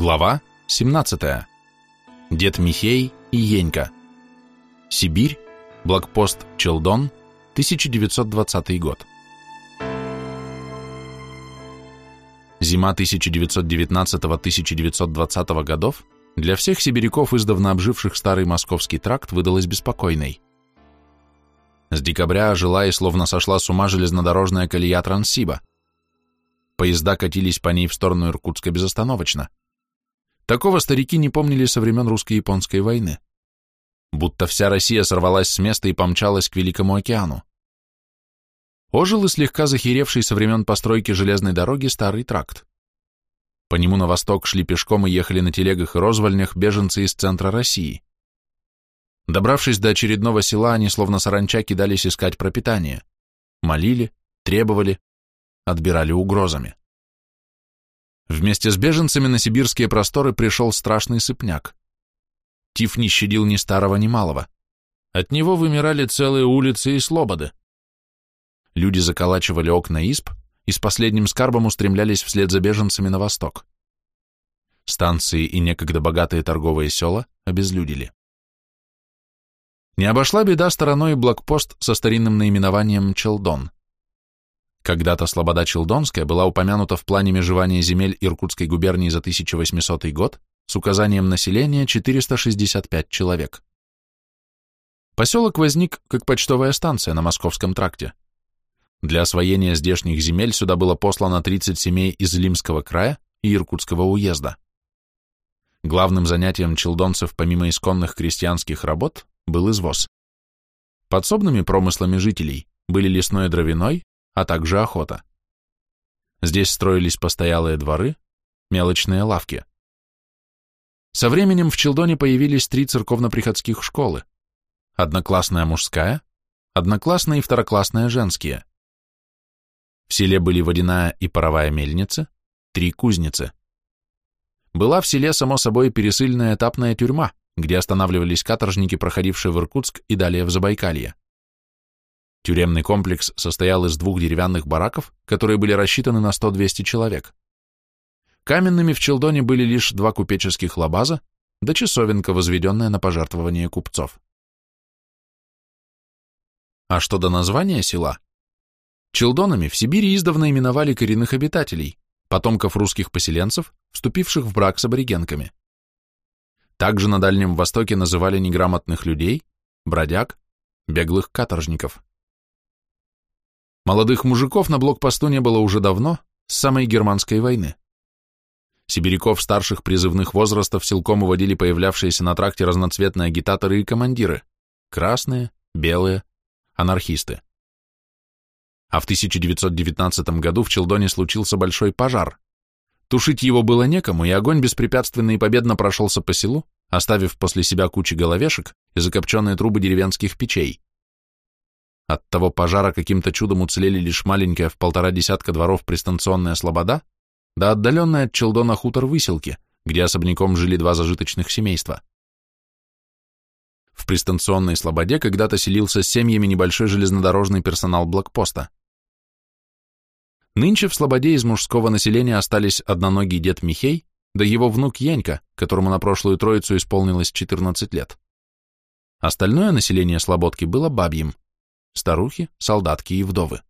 Глава 17. Дед Михей и Енька. Сибирь. Блокпост Челдон. 1920 год. Зима 1919-1920 годов для всех сибиряков, издавна обживших старый московский тракт, выдалась беспокойной. С декабря жила и словно сошла с ума железнодорожная колея Транссиба. Поезда катились по ней в сторону Иркутска безостановочно. Такого старики не помнили со времен русско-японской войны. Будто вся Россия сорвалась с места и помчалась к Великому океану. Ожил и слегка захеревший со времен постройки железной дороги старый тракт. По нему на восток шли пешком и ехали на телегах и розвольнях беженцы из центра России. Добравшись до очередного села, они словно саранча кидались искать пропитание. Молили, требовали, отбирали угрозами. Вместе с беженцами на сибирские просторы пришел страшный сыпняк. Тиф не щадил ни старого, ни малого. От него вымирали целые улицы и слободы. Люди заколачивали окна исп и с последним скарбом устремлялись вслед за беженцами на восток. Станции и некогда богатые торговые села обезлюдили. Не обошла беда стороной блокпост со старинным наименованием Челдон. Когда-то Слобода Челдонская была упомянута в плане межевания земель Иркутской губернии за 1800 год с указанием населения 465 человек. Поселок возник как почтовая станция на Московском тракте. Для освоения здешних земель сюда было послано 30 семей из Лимского края и Иркутского уезда. Главным занятием челдонцев, помимо исконных крестьянских работ, был извоз. Подсобными промыслами жителей были лесной дровяной, а также охота. Здесь строились постоялые дворы, мелочные лавки. Со временем в Челдоне появились три церковно-приходских школы. Одноклассная мужская, одноклассная и второклассная женские. В селе были водяная и паровая мельница, три кузницы. Была в селе, само собой, пересыльная этапная тюрьма, где останавливались каторжники, проходившие в Иркутск и далее в Забайкалье. Тюремный комплекс состоял из двух деревянных бараков, которые были рассчитаны на 100-200 человек. Каменными в Челдоне были лишь два купеческих лабаза, да часовенка, возведенная на пожертвование купцов. А что до названия села? Челдонами в Сибири издавна именовали коренных обитателей, потомков русских поселенцев, вступивших в брак с аборигенками. Также на Дальнем Востоке называли неграмотных людей, бродяг, беглых каторжников. Молодых мужиков на блокпосту не было уже давно, с самой германской войны. Сибиряков старших призывных возрастов силком уводили появлявшиеся на тракте разноцветные агитаторы и командиры – красные, белые, анархисты. А в 1919 году в Челдоне случился большой пожар. Тушить его было некому, и огонь беспрепятственно и победно прошелся по селу, оставив после себя кучи головешек и закопченные трубы деревенских печей. От того пожара каким-то чудом уцелели лишь маленькая в полтора десятка дворов пристанционная слобода, да отдаленная от Челдона хутор выселки, где особняком жили два зажиточных семейства. В пристанционной слободе когда-то селился с семьями небольшой железнодорожный персонал блокпоста. Нынче в слободе из мужского населения остались одноногий дед Михей, да его внук Янька, которому на прошлую троицу исполнилось 14 лет. Остальное население слободки было бабьим – старухи, солдатки и вдовы.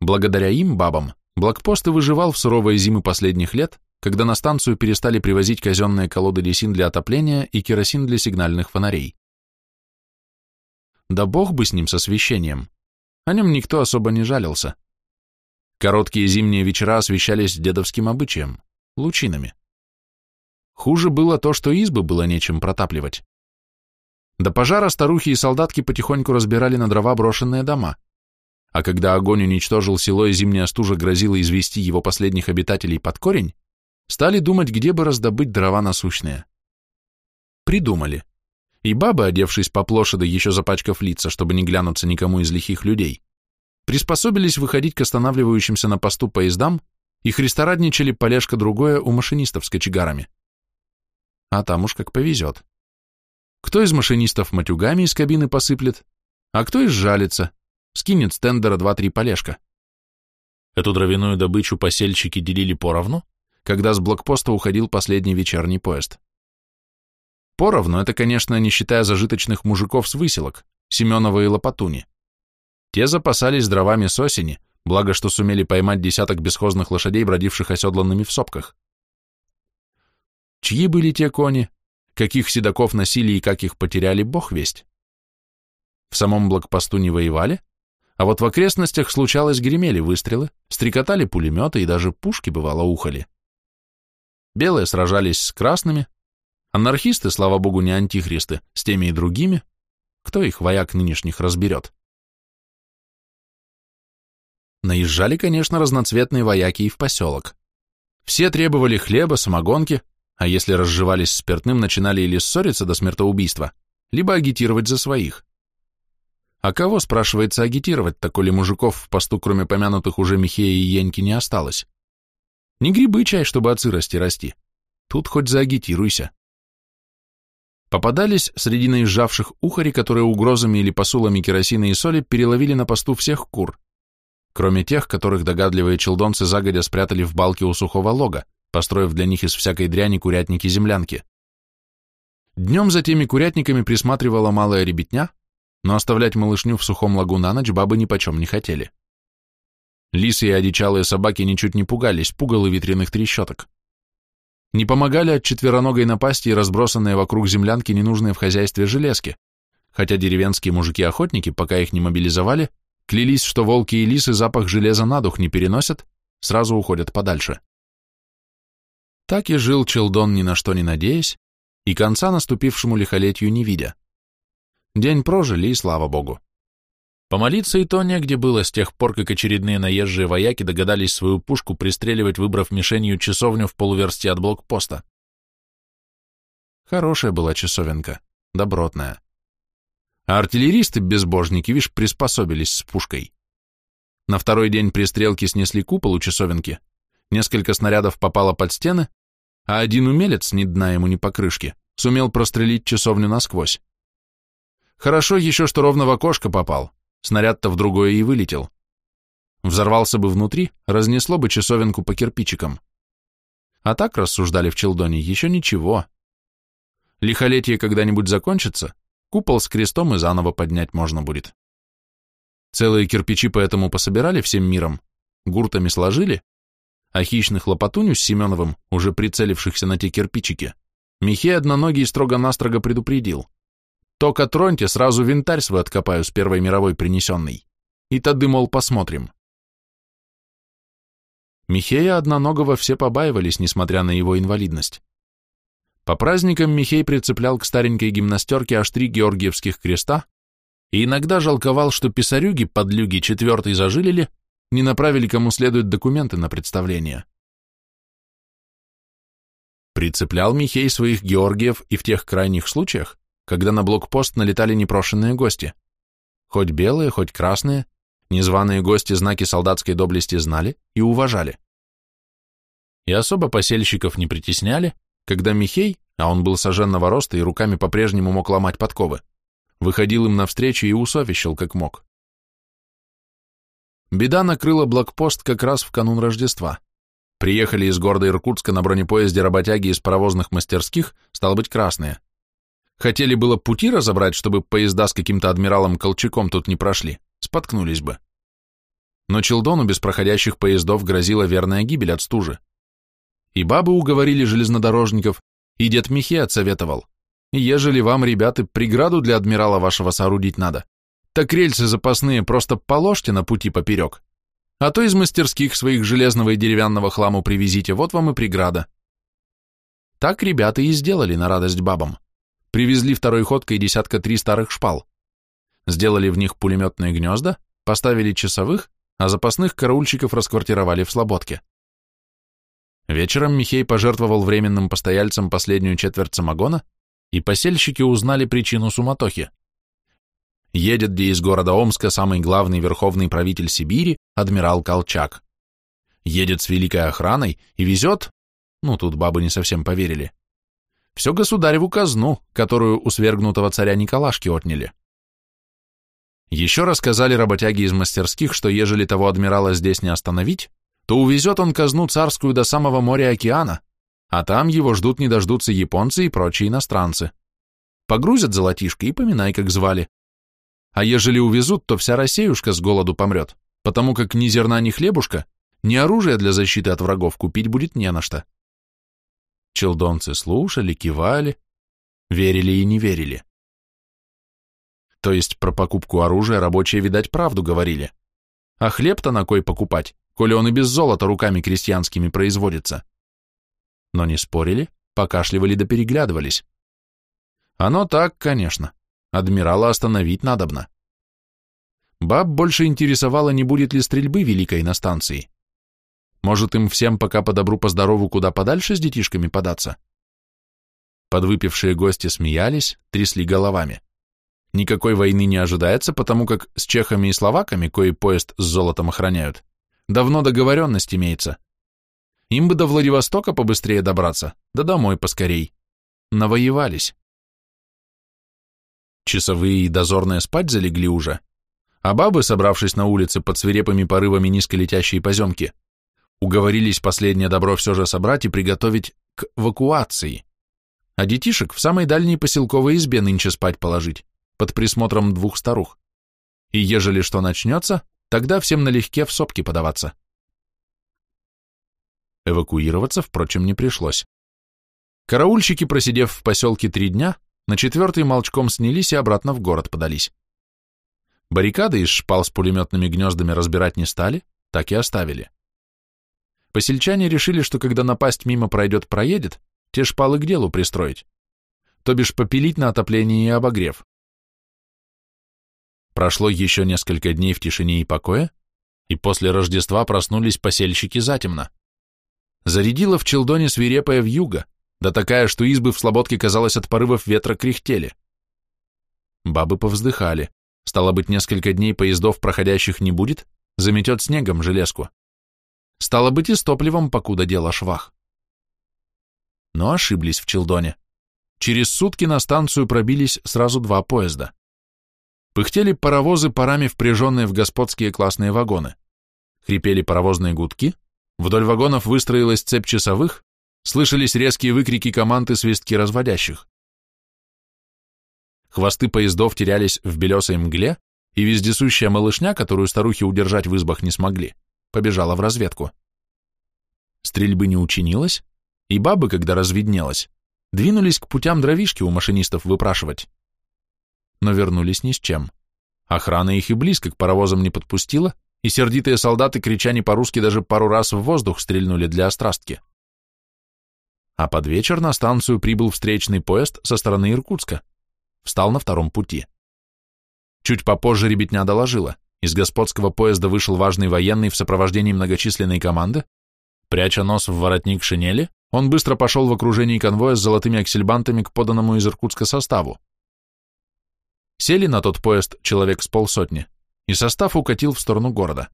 Благодаря им, бабам, блокпост и выживал в суровые зимы последних лет, когда на станцию перестали привозить казенные колоды лесин для отопления и керосин для сигнальных фонарей. Да бог бы с ним, с освещением. О нем никто особо не жалился. Короткие зимние вечера освещались дедовским обычаем – лучинами. Хуже было то, что избы было нечем протапливать. До пожара старухи и солдатки потихоньку разбирали на дрова брошенные дома, а когда огонь уничтожил село и зимняя стужа грозила извести его последних обитателей под корень, стали думать, где бы раздобыть дрова насущные. Придумали. И бабы, одевшись по площади, еще запачкав лица, чтобы не глянуться никому из лихих людей, приспособились выходить к останавливающимся на посту поездам и христорадничали полежка другое у машинистов с кочегарами. А там уж как повезет. Кто из машинистов матюгами из кабины посыплет, а кто из жалится, скинет с тендера два-три полежка. Эту дровяную добычу посельщики делили поровну, когда с блокпоста уходил последний вечерний поезд. Поровну это, конечно, не считая зажиточных мужиков с выселок, Семенова и Лопатуни. Те запасались дровами с осени, благо что сумели поймать десяток бесхозных лошадей, бродивших оседланными в сопках. Чьи были те кони, каких седаков носили и как их потеряли, бог весть. В самом блокпосту не воевали, а вот в окрестностях случалось гремели выстрелы, стрекотали пулеметы и даже пушки бывало ухали. Белые сражались с красными, анархисты, слава богу, не антихристы, с теми и другими, кто их вояк нынешних разберет. Наезжали, конечно, разноцветные вояки и в поселок. Все требовали хлеба, самогонки, а если разживались спиртным, начинали или ссориться до смертоубийства, либо агитировать за своих. А кого, спрашивается, агитировать-то, коли мужиков в посту, кроме помянутых уже Михея и Еньки, не осталось? Не грибы чай, чтобы от сырости расти. Тут хоть заагитируйся. Попадались среди наезжавших ухари, которые угрозами или посулами керосина и соли переловили на посту всех кур, кроме тех, которых догадливые челдонцы загодя спрятали в балке у сухого лога, построив для них из всякой дряни курятники-землянки. Днем за теми курятниками присматривала малая ребятня, но оставлять малышню в сухом лагу на ночь бабы нипочем не хотели. Лисы и одичалые собаки ничуть не пугались пугал и ветряных трещоток. Не помогали от четвероногой напасти и разбросанные вокруг землянки ненужные в хозяйстве железки, хотя деревенские мужики-охотники, пока их не мобилизовали, клялись, что волки и лисы запах железа на дух не переносят, сразу уходят подальше. Так и жил Челдон ни на что не надеясь, и конца наступившему лихолетию не видя. День прожили, и слава богу. Помолиться и то негде было с тех пор, как очередные наезжие вояки догадались свою пушку пристреливать, выбрав мишенью часовню в полуверсте от блокпоста. Хорошая была часовенка, добротная. А артиллеристы-безбожники, вишь, приспособились с пушкой. На второй день пристрелки снесли купол у часовенки, несколько снарядов попало под стены, а один умелец, ни дна ему, ни покрышки, сумел прострелить часовню насквозь. Хорошо еще, что ровно в окошко попал, снаряд-то в другое и вылетел. Взорвался бы внутри, разнесло бы часовенку по кирпичикам. А так рассуждали в Челдоне, еще ничего. Лихолетие когда-нибудь закончится, купол с крестом и заново поднять можно будет. Целые кирпичи поэтому пособирали всем миром, гуртами сложили, а хищных лопатуню с Семеновым, уже прицелившихся на те кирпичики, Михей одноногий строго-настрого предупредил. Только троньте, сразу винтарь свой откопаю с Первой мировой принесенный. И тады, мол, посмотрим. Михея одноногого все побаивались, несмотря на его инвалидность. По праздникам Михей прицеплял к старенькой гимнастерке аж три георгиевских креста и иногда жалковал, что писарюги, подлюги, четвертый зажилили, не направили кому следует документы на представление. Прицеплял Михей своих Георгиев и в тех крайних случаях, когда на блокпост налетали непрошенные гости. Хоть белые, хоть красные, незваные гости знаки солдатской доблести знали и уважали. И особо посельщиков не притесняли, когда Михей, а он был соженного роста и руками по-прежнему мог ломать подковы, выходил им навстречу и усовещал как мог. Беда накрыла блокпост как раз в канун Рождества. Приехали из города Иркутска на бронепоезде работяги из паровозных мастерских, стало быть, красные. Хотели было пути разобрать, чтобы поезда с каким-то адмиралом Колчаком тут не прошли, споткнулись бы. Но Челдону без проходящих поездов грозила верная гибель от стужи. И бабы уговорили железнодорожников, и дед Михей отсоветовал. Ежели вам, ребята, преграду для адмирала вашего соорудить надо, так рельсы запасные просто положьте на пути поперек, а то из мастерских своих железного и деревянного хламу привезите, вот вам и преграда. Так ребята и сделали на радость бабам. Привезли второй ходкой десятка три старых шпал. Сделали в них пулеметные гнезда, поставили часовых, а запасных караульщиков расквартировали в Слободке. Вечером Михей пожертвовал временным постояльцам последнюю четверть самогона, и посельщики узнали причину суматохи. Едет где из города Омска самый главный верховный правитель Сибири, адмирал Колчак. Едет с великой охраной и везет, ну тут бабы не совсем поверили, все государеву казну, которую у свергнутого царя Николашки отняли. Еще рассказали работяги из мастерских, что ежели того адмирала здесь не остановить, то увезет он казну царскую до самого моря океана, а там его ждут не дождутся японцы и прочие иностранцы. Погрузят золотишко и поминай, как звали. А ежели увезут, то вся Россиюшка с голоду помрет, потому как ни зерна, ни хлебушка, ни оружия для защиты от врагов купить будет не на что. Челдонцы слушали, кивали, верили и не верили. То есть про покупку оружия рабочие, видать, правду говорили. А хлеб-то на кой покупать, коли он и без золота руками крестьянскими производится? Но не спорили, покашливали да переглядывались. Оно так, конечно. Адмирала остановить надобно. Баб больше интересовало, не будет ли стрельбы великой на станции. Может, им всем пока по добру по здорову куда подальше с детишками податься? Подвыпившие гости смеялись, трясли головами. Никакой войны не ожидается, потому как с чехами и словаками, кои поезд с золотом охраняют, давно договоренность имеется. Им бы до Владивостока побыстрее добраться, да домой поскорей. Навоевались. Часовые и дозорные спать залегли уже, а бабы, собравшись на улице под свирепыми порывами низколетящей поземки, уговорились последнее добро все же собрать и приготовить к эвакуации, а детишек в самой дальней поселковой избе нынче спать положить под присмотром двух старух. И ежели что начнется, тогда всем налегке в сопки подаваться. Эвакуироваться, впрочем, не пришлось. Караульщики, просидев в поселке три дня, на четвертый молчком снялись и обратно в город подались. Баррикады из шпал с пулеметными гнездами разбирать не стали, так и оставили. Посельчане решили, что когда напасть мимо пройдет-проедет, те шпалы к делу пристроить, то бишь попилить на отопление и обогрев. Прошло еще несколько дней в тишине и покое, и после Рождества проснулись посельщики затемно. Зарядила в Челдоне свирепая вьюга, да такая, что избы в слободке, казалось, от порывов ветра кряхтели. Бабы повздыхали. Стало быть, несколько дней поездов проходящих не будет, заметет снегом железку. Стало быть, и с топливом, покуда дело швах. Но ошиблись в Челдоне. Через сутки на станцию пробились сразу два поезда. Пыхтели паровозы, парами впряженные в господские классные вагоны. Хрипели паровозные гудки, вдоль вагонов выстроилась цепь часовых, слышались резкие выкрики команд и свистки разводящих. Хвосты поездов терялись в белесой мгле, и вездесущая малышня, которую старухи удержать в избах не смогли, побежала в разведку. Стрельбы не учинилось, и бабы, когда разведнелось, двинулись к путям дровишки у машинистов выпрашивать но вернулись ни с чем. Охрана их и близко к паровозам не подпустила, и сердитые солдаты, крича не по-русски, даже пару раз в воздух стрельнули для острастки. А под вечер на станцию прибыл встречный поезд со стороны Иркутска. Встал на втором пути. Чуть попозже ребятня доложила. Из господского поезда вышел важный военный в сопровождении многочисленной команды. Пряча нос в воротник шинели, он быстро пошел в окружении конвоя с золотыми аксельбантами к поданному из Иркутска составу. Сели на тот поезд человек с полсотни, и состав укатил в сторону города.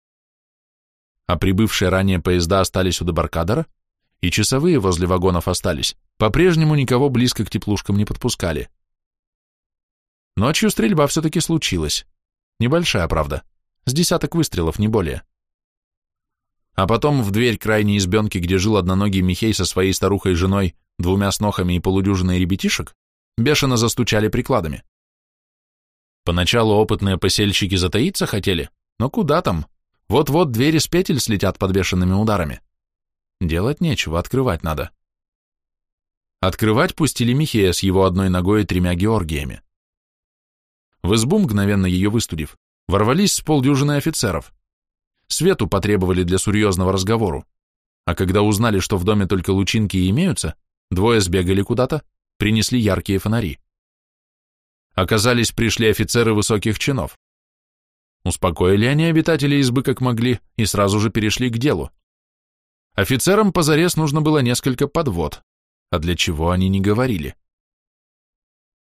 А прибывшие ранее поезда остались у дебаркадера, и часовые возле вагонов остались, по-прежнему никого близко к теплушкам не подпускали. Ночью стрельба все-таки случилась. Небольшая, правда, с десяток выстрелов, не более. А потом в дверь крайней избенки, где жил одноногий Михей со своей старухой-женой, двумя снохами и полудюжиной ребятишек, бешено застучали прикладами. Поначалу опытные посельщики затаиться хотели, но куда там? Вот-вот двери с петель слетят под бешеными ударами. Делать нечего, открывать надо. Открывать пустили Михея с его одной ногой и тремя Георгиями. В избу, мгновенно ее выстудив, ворвались с полдюжины офицеров. Свету потребовали для серьезного разговору, а когда узнали, что в доме только лучинки имеются, двое сбегали куда-то, принесли яркие фонари. Оказались, пришли офицеры высоких чинов. Успокоили они обитателей избы как могли и сразу же перешли к делу. Офицерам позарез нужно было несколько подвод, а для чего они не говорили.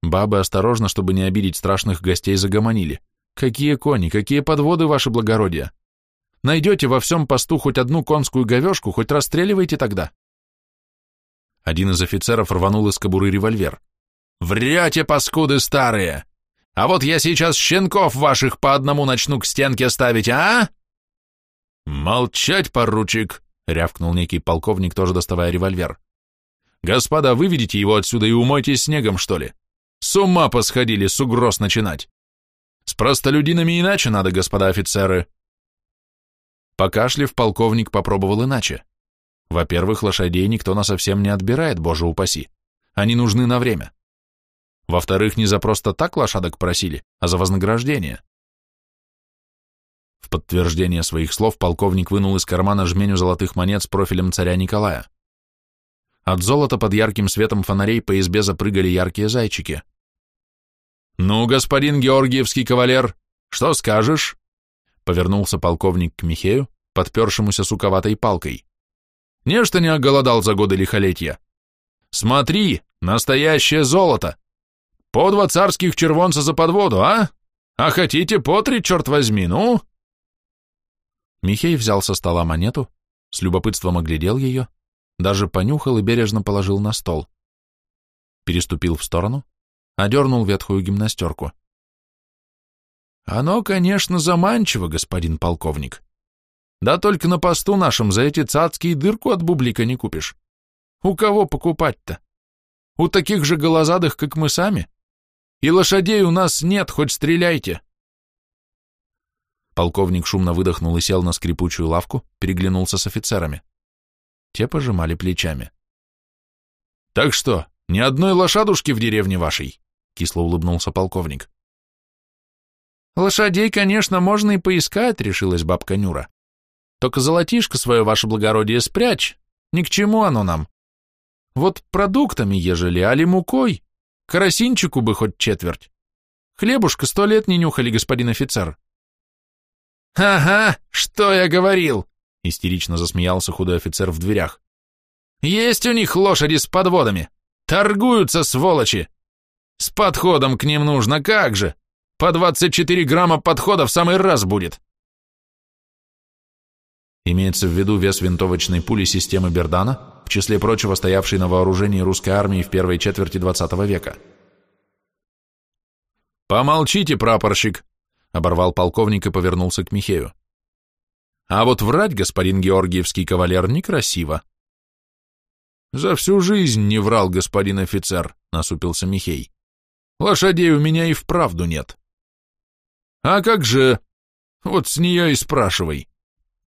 Бабы осторожно, чтобы не обидеть страшных гостей, загомонили. «Какие кони, какие подводы, ваше благородие! Найдете во всем посту хоть одну конскую говешку, хоть расстреливайте тогда!» Один из офицеров рванул из кобуры револьвер. Врете, паскуды старые! А вот я сейчас щенков ваших по одному начну к стенке ставить, а?» «Молчать, поручик!» — рявкнул некий полковник, тоже доставая револьвер. «Господа, выведите его отсюда и умойтесь снегом, что ли? С ума посходили с угроз начинать! С простолюдинами иначе надо, господа офицеры!» Покашлив, полковник попробовал иначе. Во-первых, лошадей никто на совсем не отбирает, боже упаси. Они нужны на время. Во-вторых, не за просто так лошадок просили, а за вознаграждение. В подтверждение своих слов полковник вынул из кармана жменю золотых монет с профилем царя Николая. От золота под ярким светом фонарей по избе запрыгали яркие зайчики. «Ну, господин Георгиевский кавалер, что скажешь?» Повернулся полковник к Михею, подпершемуся суковатой палкой. «Нечто не оголодал за годы лихолетия. Смотри, настоящее золото! По два царских червонца за подводу, а? А хотите по три, черт возьми, ну?» Михей взял со стола монету, с любопытством оглядел ее, даже понюхал и бережно положил на стол. Переступил в сторону, одернул ветхую гимнастерку. «Оно, конечно, заманчиво, господин полковник. Да только на посту нашем за эти цацкие дырку от бублика не купишь. У кого покупать-то? У таких же голозадых, как мы сами? И лошадей у нас нет, хоть стреляйте!» Полковник шумно выдохнул и сел на скрипучую лавку, переглянулся с офицерами. Те пожимали плечами. «Так что, ни одной лошадушки в деревне вашей?» — кисло улыбнулся полковник. «Лошадей, конечно, можно и поискать», — решилась бабка Нюра. «Только золотишко свое, ваше благородие, спрячь. Ни к чему оно нам. Вот продуктами, ежели, али мукой, карасинчику бы хоть четверть. Хлебушка сто лет не нюхали, господин офицер». «Ага, что я говорил!» — истерично засмеялся худой офицер в дверях. «Есть у них лошади с подводами! Торгуются, сволочи! С подходом к ним нужно, как же! По 24 грамма подхода в самый раз будет!» Имеется в виду вес винтовочной пули системы Бердана, в числе прочего стоявшей на вооружении русской армии в первой четверти XX века. «Помолчите, прапорщик!» Оборвал полковник и повернулся к Михею. А вот врать, господин Георгиевский кавалер, некрасиво. За всю жизнь не врал господин офицер, насупился Михей. Лошадей у меня и вправду нет. А как же? Вот с нее и спрашивай.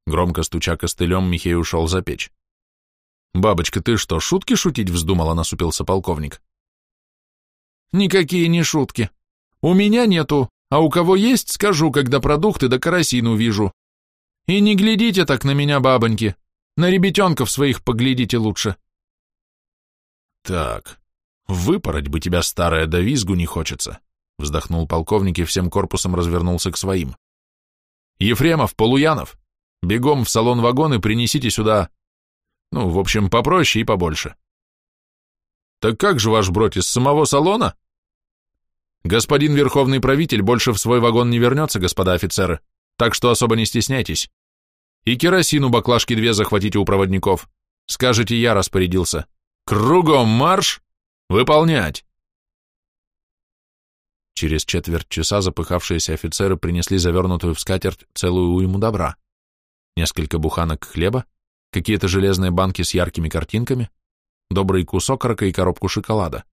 Громко стуча костылем, Михей ушел за печь. «Бабочка, ты что, шутки шутить вздумала?» — насупился полковник. «Никакие не шутки. У меня нету, а у кого есть, скажу, когда продукты да карасину вижу. И не глядите так на меня, бабоньки. На ребятенков своих поглядите лучше. Так, выпороть бы тебя, старая, да визгу не хочется. Вздохнул полковник и всем корпусом развернулся к своим. Ефремов, Полуянов, бегом в салон-вагон и принесите сюда... Ну, в общем, попроще и побольше. Так как же ваш брат из самого салона? Господин верховный правитель больше в свой вагон не вернется, господа офицеры, так что особо не стесняйтесь. И керосину баклажки две захватите у проводников. Скажете, я распорядился. Кругом марш! Выполнять! Через четверть часа запыхавшиеся офицеры принесли завернутую в скатерть целую уйму добра. Несколько буханок хлеба, какие-то железные банки с яркими картинками, добрый кусок рака и коробку шоколада.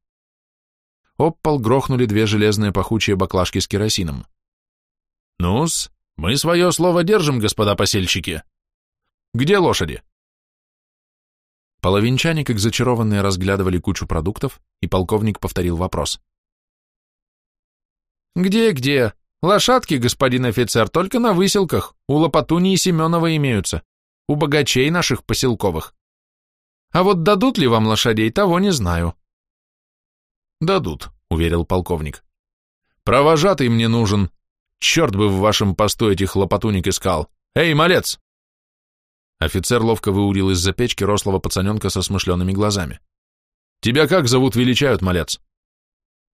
Об пол грохнули две железные пахучие баклажки с керосином. «Ну-с, мы свое слово держим, господа посельщики. Где лошади?» Половинчане, как зачарованные, разглядывали кучу продуктов, и полковник повторил вопрос. «Где-где? Лошадки, господин офицер, только на выселках, у Лопатуни и Семенова имеются, у богачей наших поселковых. А вот дадут ли вам лошадей, того не знаю. «Дадут», — уверил полковник. «Провожатый мне нужен. Черт бы в вашем посту этих лопатуник искал. Эй, малец!» Офицер ловко выудил из-за печки рослого пацаненка со смышленными глазами. «Тебя как зовут, величают, малец?»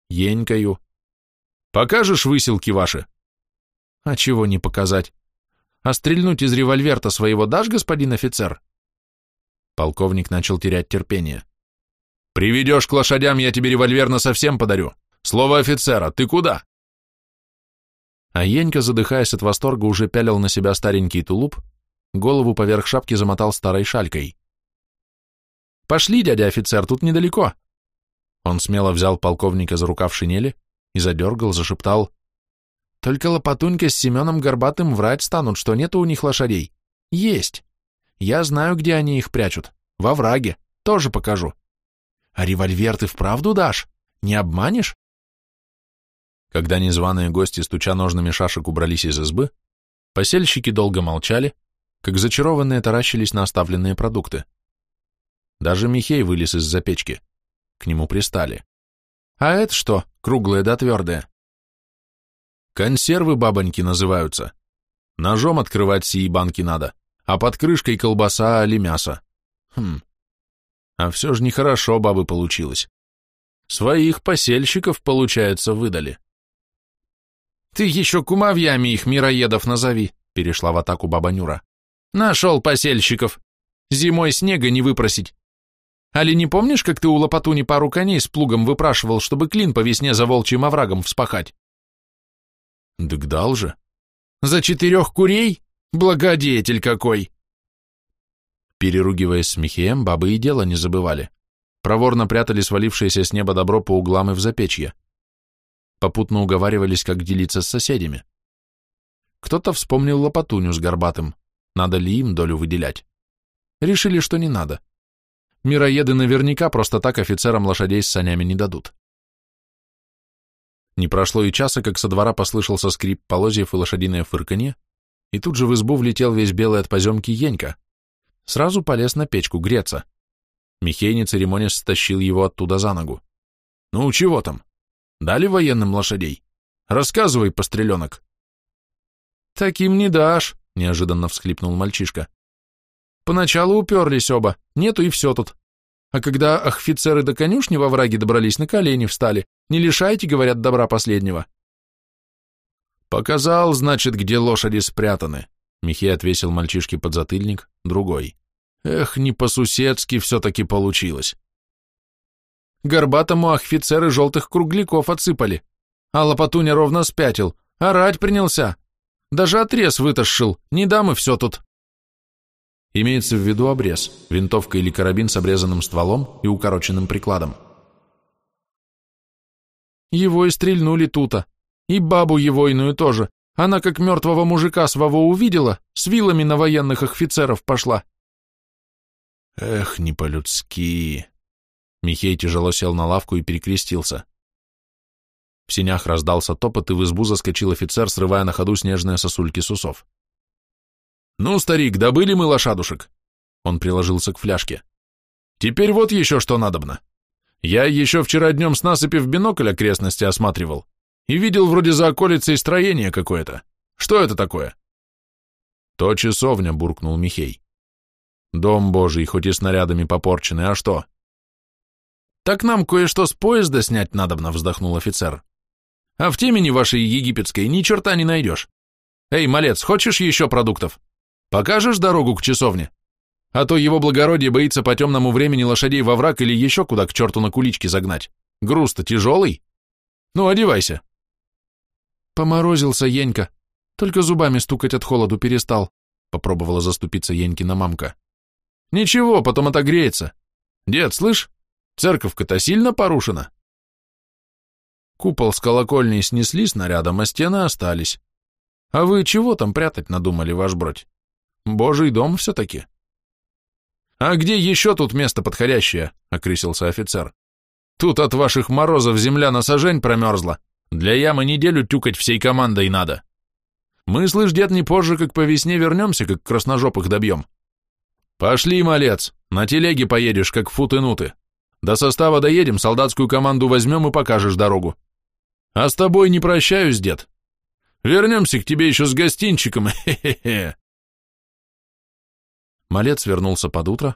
«Енькаю». «Покажешь выселки ваши?» «А чего не показать? А стрельнуть из револьверта своего дашь, господин офицер?» Полковник начал терять терпение. Приведешь к лошадям, я тебе револьвер на совсем подарю. Слово офицера, ты куда? А Енька, задыхаясь от восторга, уже пялил на себя старенький тулуп, голову поверх шапки замотал старой шалькой. «Пошли, дядя офицер, тут недалеко». Он смело взял полковника за рукав шинели и задергал, зашептал. «Только Лопатунька с Семеном Горбатым врать станут, что нету у них лошадей. Есть. Я знаю, где они их прячут. Во враге. Тоже покажу. А револьвер ты вправду дашь? Не обманешь?» Когда незваные гости, стуча ножными шашек, убрались из избы, посельщики долго молчали, как зачарованные таращились на оставленные продукты. Даже Михей вылез из-за печки. К нему пристали. «А это что, круглое да твердое?» «Консервы бабоньки называются. Ножом открывать сии банки надо, а под крышкой колбаса или мясо. Хм. А все же нехорошо бабы получилось. Своих посельщиков, получается, выдали». «Ты еще кумовьями их, мироедов, назови», — перешла в атаку баба Нюра. «Нашел посельщиков. Зимой снега не выпросить. Али не помнишь, как ты у Лопатуни пару коней с плугом выпрашивал, чтобы клин по весне за волчьим оврагом вспахать?» «Дык дал же». «За четырех курей? Благодетель какой!» Переругиваясь с Михеем, бабы и дело не забывали. Проворно прятали свалившееся с неба добро по углам и в запечье попутно уговаривались, как делиться с соседями. Кто-то вспомнил лопатуню с горбатым, надо ли им долю выделять. Решили, что не надо. Мироеды наверняка просто так офицерам лошадей с санями не дадут. Не прошло и часа, как со двора послышался скрип полозьев и лошадиное фырканье, и тут же в избу влетел весь белый от поземки Енька. Сразу полез на печку греться. Михей, не церемонясь, стащил его оттуда за ногу. «Ну, чего там? Дали военным лошадей? Рассказывай, постреленок. Таким не дашь, неожиданно всхлипнул мальчишка. Поначалу уперлись оба, нету и все тут. А когда офицеры до конюшни во враге добрались, на колени встали. Не лишайте, говорят, добра последнего. Показал, значит, где лошади спрятаны. Михей отвесил мальчишке подзатыльник, другой. Эх, не по-суседски все-таки получилось. Горбатому офицеры желтых кругляков отсыпали. А Лопатуня ровно спятил, орать принялся. Даже отрез вытащил, не дам и все тут. Имеется в виду обрез, винтовка или карабин с обрезанным стволом и укороченным прикладом. Его и стрельнули тута. И бабу его иную тоже. Она как мертвого мужика своего увидела, с вилами на военных офицеров пошла. Эх, не по-людски. Михей тяжело сел на лавку и перекрестился. В синях раздался топот, и в избу заскочил офицер, срывая на ходу снежные сосульки с усов. «Ну, старик, добыли мы лошадушек!» Он приложился к фляжке. «Теперь вот еще что надобно. Я еще вчера днем с насыпи в бинокль окрестности осматривал и видел вроде за околицей строение какое-то. Что это такое?» «То часовня», — буркнул Михей. «Дом божий, хоть и снарядами попорченный, а что?» «Так нам кое-что с поезда снять надобно», — вздохнул офицер. «А в темени вашей египетской ни черта не найдешь. Эй, малец, хочешь еще продуктов? Покажешь дорогу к часовне? А то его благородие боится по темному времени лошадей во враг или еще куда к черту на кулички загнать. Груз-то тяжелый. Ну, одевайся». Поморозился Енька, только зубами стукать от холоду перестал, попробовала заступиться Енькина мамка. «Ничего, потом отогреется. Дед, слышь, Церковка-то сильно порушена. Купол с колокольней снесли снарядом, а стены остались. А вы чего там прятать надумали, ваш бродь? Божий дом все-таки. А где еще тут место подходящее? — окрысился офицер. Тут от ваших морозов земля на сажень промерзла. Для ямы неделю тюкать всей командой надо. Мы, слышь, дед, не позже, как по весне вернемся, как красножопых добьем. Пошли, малец, на телеге поедешь, как футы-нуты. До состава доедем, солдатскую команду возьмем и покажешь дорогу. А с тобой не прощаюсь, дед. Вернемся к тебе еще с гостинчиком, хе-хе-хе. Малец вернулся под утро,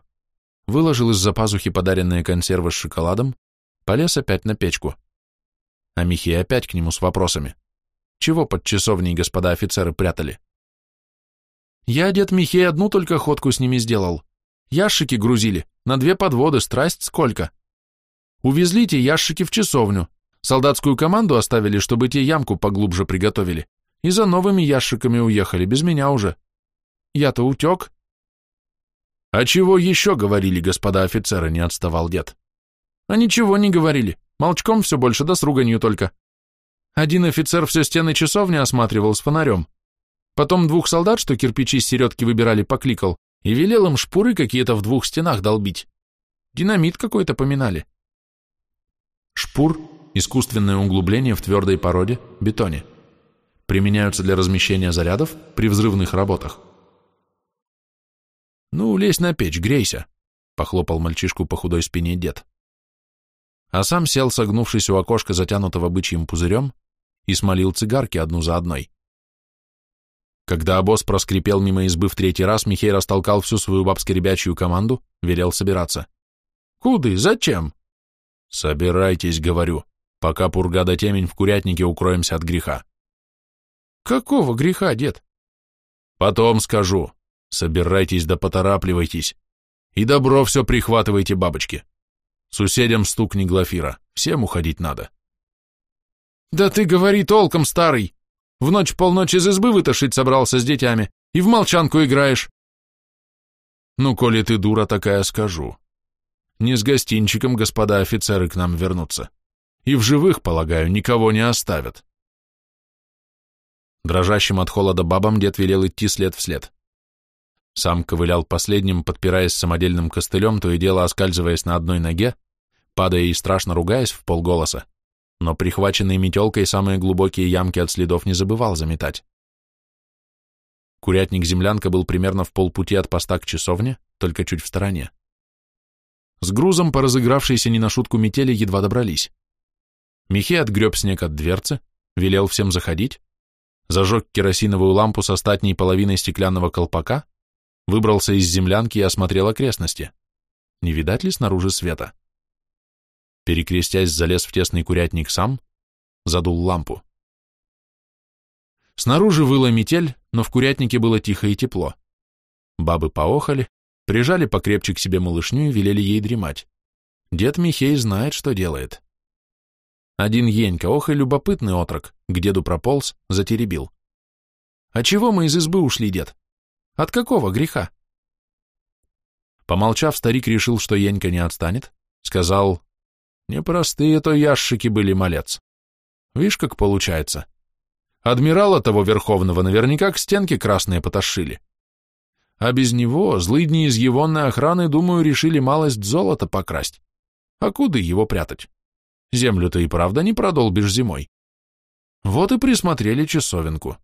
выложил из-за пазухи подаренные консервы с шоколадом, полез опять на печку. А Михей опять к нему с вопросами. Чего под часовней господа офицеры прятали? Я, дед Михей, одну только ходку с ними сделал. Ящики грузили, на две подводы, страсть сколько. Увезли те ящики в часовню, солдатскую команду оставили, чтобы те ямку поглубже приготовили, и за новыми ящиками уехали, без меня уже. Я-то утек. А чего еще говорили, господа офицеры, не отставал дед? А ничего не говорили, молчком все больше, да с руганью только. Один офицер все стены часовни осматривал с фонарем. Потом двух солдат, что кирпичи с середки выбирали, покликал и велел им шпуры какие-то в двух стенах долбить. Динамит какой-то поминали. Шпур – искусственное углубление в твердой породе, бетоне. Применяются для размещения зарядов при взрывных работах. «Ну, лезь на печь, грейся», — похлопал мальчишку по худой спине дед. А сам сел, согнувшись у окошка, затянутого бычьим пузырем, и смолил цигарки одну за одной. Когда обоз проскрипел мимо избы в третий раз, Михей растолкал всю свою бабско-ребячью команду, велел собираться. «Куды? Зачем?» «Собирайтесь, говорю, пока пурга да темень в курятнике укроемся от греха». «Какого греха, дед?» «Потом скажу. Собирайтесь да поторапливайтесь. И добро все прихватывайте, бабочки. Суседям стукни Глафира, всем уходить надо». «Да ты говори толком, старый!» В ночь полночь из избы вытащить собрался с детьми, и в молчанку играешь. Ну, коли ты дура такая, скажу. Не с гостинчиком господа офицеры к нам вернутся. И в живых, полагаю, никого не оставят. Дрожащим от холода бабам дед велел идти след в след. Сам ковылял последним, подпираясь самодельным костылем, то и дело оскальзываясь на одной ноге, падая и страшно ругаясь в полголоса но прихваченный метелкой самые глубокие ямки от следов не забывал заметать. Курятник-землянка был примерно в полпути от поста к часовне, только чуть в стороне. С грузом по разыгравшейся не на шутку метели едва добрались. Михей отгреб снег от дверцы, велел всем заходить, зажег керосиновую лампу со статней половиной стеклянного колпака, выбрался из землянки и осмотрел окрестности. Не видать ли снаружи света? Перекрестясь, залез в тесный курятник сам, задул лампу. Снаружи выла метель, но в курятнике было тихо и тепло. Бабы поохали, прижали покрепче к себе малышню и велели ей дремать. Дед Михей знает, что делает. Один Енька, ох и любопытный отрок, к деду прополз, затеребил. «А чего мы из избы ушли, дед? От какого греха?» Помолчав, старик решил, что Енька не отстанет, сказал, Непростые то ящики были, малец. Видишь, как получается. Адмирала того Верховного наверняка к стенке красные поташили. А без него злыдни из егонной охраны, думаю, решили малость золота покрасть. А куда его прятать? Землю-то и правда не продолбишь зимой. Вот и присмотрели часовенку.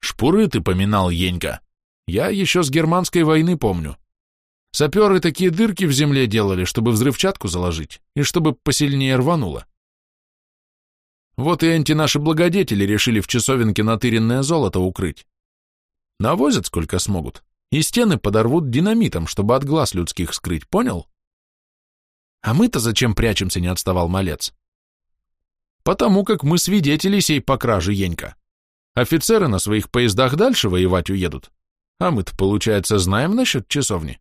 Шпуры ты поминал, Енька. Я еще с германской войны помню. Саперы такие дырки в земле делали, чтобы взрывчатку заложить, и чтобы посильнее рвануло. Вот и эти наши благодетели решили в часовенке натыренное золото укрыть. Навозят сколько смогут, и стены подорвут динамитом, чтобы от глаз людских скрыть, понял? А мы-то зачем прячемся, не отставал малец? Потому как мы свидетели сей по краже, Енька. Офицеры на своих поездах дальше воевать уедут, а мы-то, получается, знаем насчет часовни.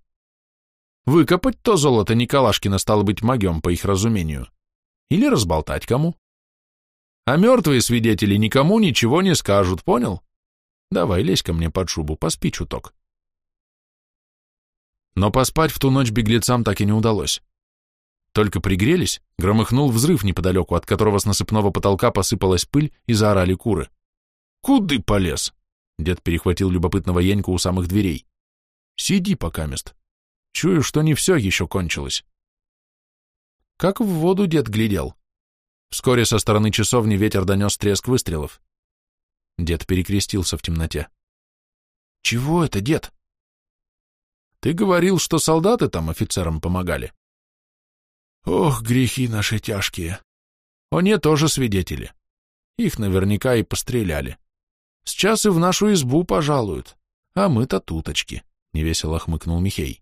Выкопать то золото Николашкина стало быть могем, по их разумению. Или разболтать кому. А мертвые свидетели никому ничего не скажут, понял? Давай, лезь ко мне под шубу, поспи чуток. Но поспать в ту ночь беглецам так и не удалось. Только пригрелись, громыхнул взрыв неподалеку, от которого с насыпного потолка посыпалась пыль и заорали куры. «Куды полез?» Дед перехватил любопытного Еньку у самых дверей. «Сиди пока мест. Чую, что не все еще кончилось. Как в воду дед глядел. Вскоре со стороны часовни ветер донес треск выстрелов. Дед перекрестился в темноте. «Чего это, дед?» «Ты говорил, что солдаты там офицерам помогали». «Ох, грехи наши тяжкие. Они тоже свидетели. Их наверняка и постреляли. Сейчас и в нашу избу пожалуют, а мы-то туточки», — невесело хмыкнул Михей.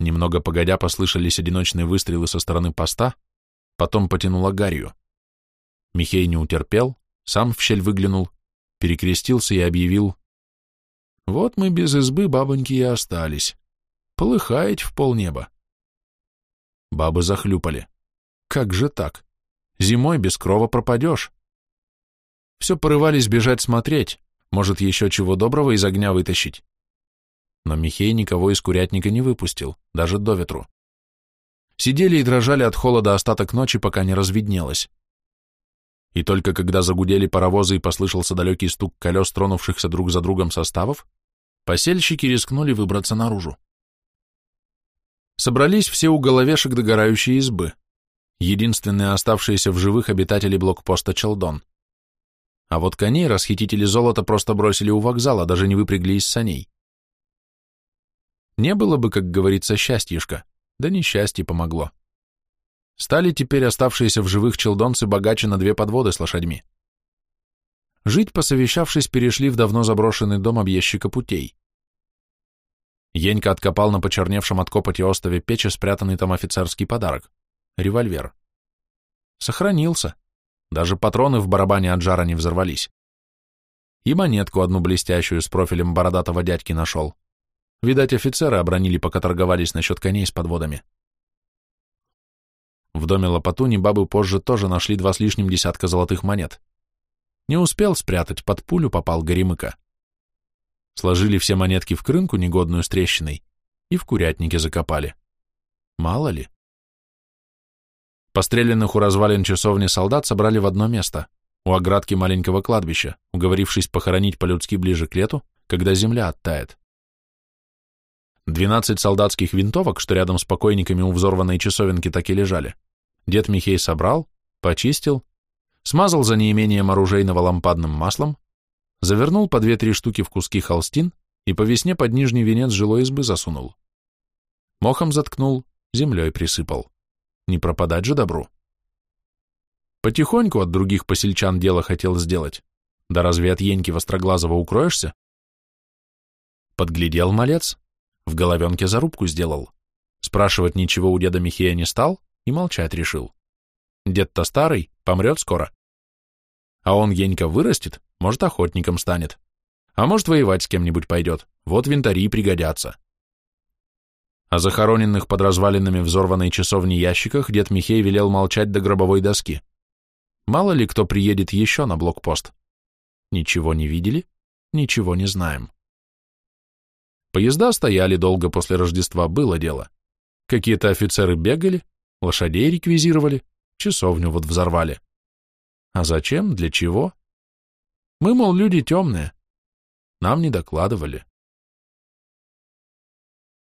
Немного погодя послышались одиночные выстрелы со стороны поста, потом потянуло гарью. Михей не утерпел, сам в щель выглянул, перекрестился и объявил «Вот мы без избы, бабоньки, и остались. Полыхаете в полнеба». Бабы захлюпали. «Как же так? Зимой без крова пропадешь». Все порывались бежать смотреть, Может, еще чего доброго из огня вытащить. Но Михей никого из курятника не выпустил, даже до ветру. Сидели и дрожали от холода остаток ночи, пока не разведнелось. И только когда загудели паровозы и послышался далекий стук колес, тронувшихся друг за другом составов, посельщики рискнули выбраться наружу. Собрались все у головешек догорающей избы, единственные оставшиеся в живых обитатели блокпоста Челдон. А вот коней расхитители золота просто бросили у вокзала, даже не выпрягли из саней. Не было бы, как говорится, счастьишка, да несчастье помогло. Стали теперь оставшиеся в живых челдонцы богаче на две подводы с лошадьми. Жить, посовещавшись, перешли в давно заброшенный дом объездчика путей. Енька откопал на почерневшем от копоти остове печи спрятанный там офицерский подарок — револьвер. Сохранился, даже патроны в барабане от жара не взорвались. И монетку одну блестящую с профилем бородатого дядьки нашел. Видать, офицеры обронили, пока торговались насчет коней с подводами. В доме Лопатуни бабы позже тоже нашли два с лишним десятка золотых монет. Не успел спрятать, под пулю попал Горемыка. Сложили все монетки в крынку, негодную с трещиной, и в курятнике закопали. Мало ли. Постреленных у развалин часовни солдат собрали в одно место, у оградки маленького кладбища, уговорившись похоронить по-людски ближе к лету, когда земля оттает. Двенадцать солдатских винтовок, что рядом с покойниками у взорванной часовенки так и лежали, дед Михей собрал, почистил, смазал за неимением оружейного лампадным маслом, завернул по две-три штуки в куски холстин и по весне под нижний венец жилой избы засунул. Мохом заткнул, землей присыпал. Не пропадать же добру. Потихоньку от других посельчан дело хотел сделать. Да разве от Еньки Востроглазого укроешься? Подглядел малец, в головенке зарубку сделал. Спрашивать ничего у деда Михея не стал и молчать решил. Дед-то старый, помрет скоро. А он Енька вырастет, может, охотником станет. А может, воевать с кем-нибудь пойдет. Вот винтари пригодятся. О захороненных под развалинами взорванной часовни ящиках дед Михей велел молчать до гробовой доски. Мало ли кто приедет еще на блокпост. Ничего не видели, ничего не знаем. Поезда стояли долго после Рождества, было дело. Какие-то офицеры бегали, лошадей реквизировали, часовню вот взорвали. А зачем, для чего? Мы, мол, люди темные. Нам не докладывали.